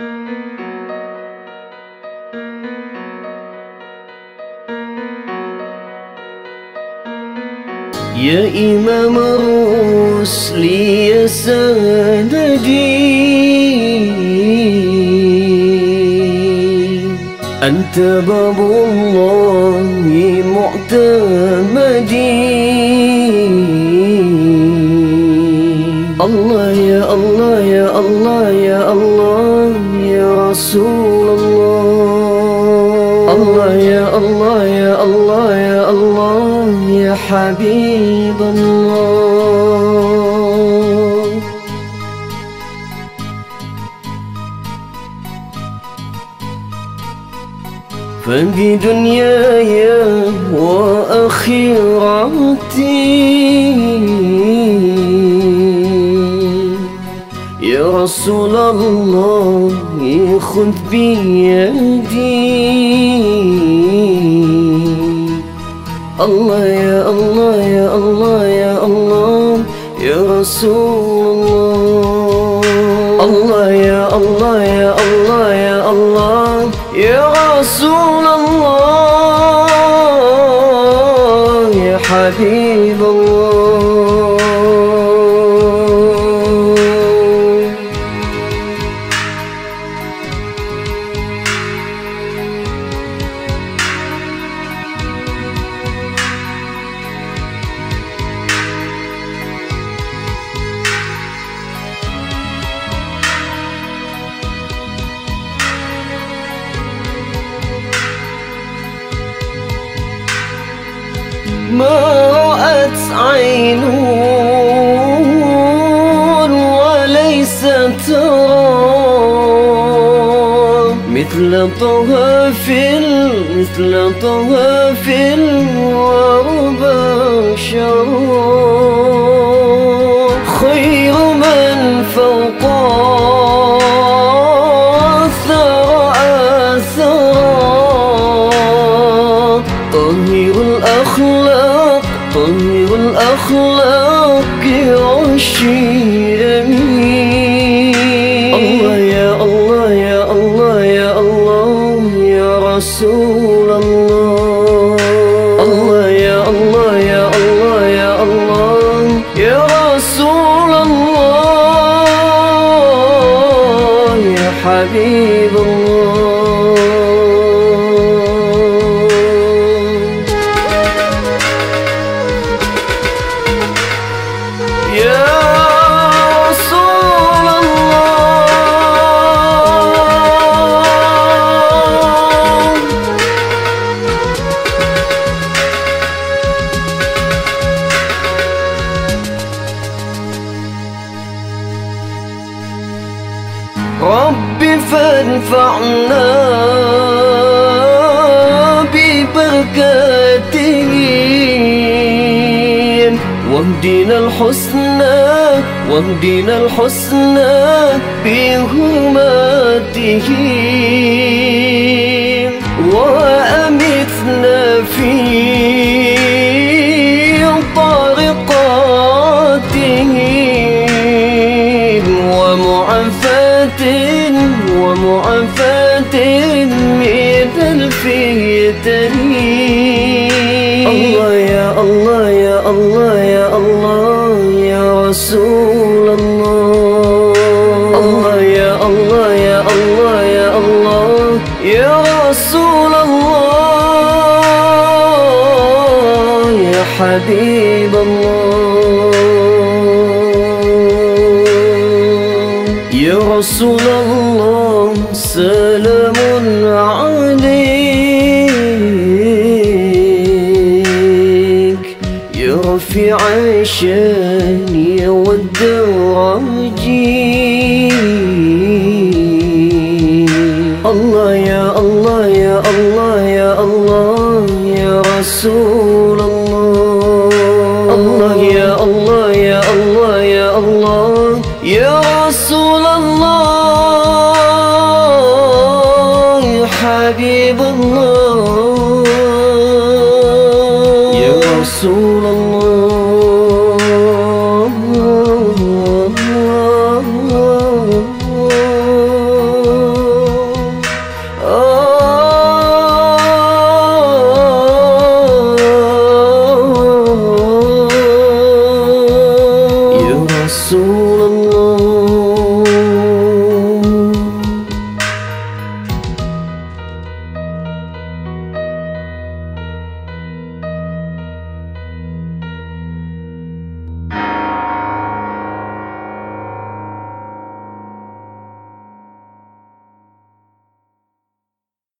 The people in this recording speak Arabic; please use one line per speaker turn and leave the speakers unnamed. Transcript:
يا إمام الرسل يا سندي أنت باب الله معتمدي. رسول الله. الله يا الله يا الله يا الله يا حبيب الله. ففي دنياي وآخرتي يا رسول الله. خذ بيدي. الله يا الله يا الله يا الله يا رسول الله. الله يا الله يا الله يا الله يا رسول الله. يا حبيب الله. ما رأت عين وليس ترى. مثل طغافل مثل طغافل وبشر خير الأخلاق يغشي أمين الله يا الله يا الله يا الله يا رسول الله الله يا الله يا الله يا الله يا رسول الله يا حبيب الله فانفعنا ببركاتهم. واهدنا الحسنى واهدنا الحسنى بهماتهم وأمتنا في الفتن الله يا الله يا الله يا الله يا رسول الله. الله يا الله يا الله يا الله يا رسول الله يا حبيب الله. يا رسول الله سلام الشان والدرج الله يا الله يا الله يا الله يا رسول الله. الله يا الله يا الله يا الله يا رسول الله. حبيب الله. يا رسول alone.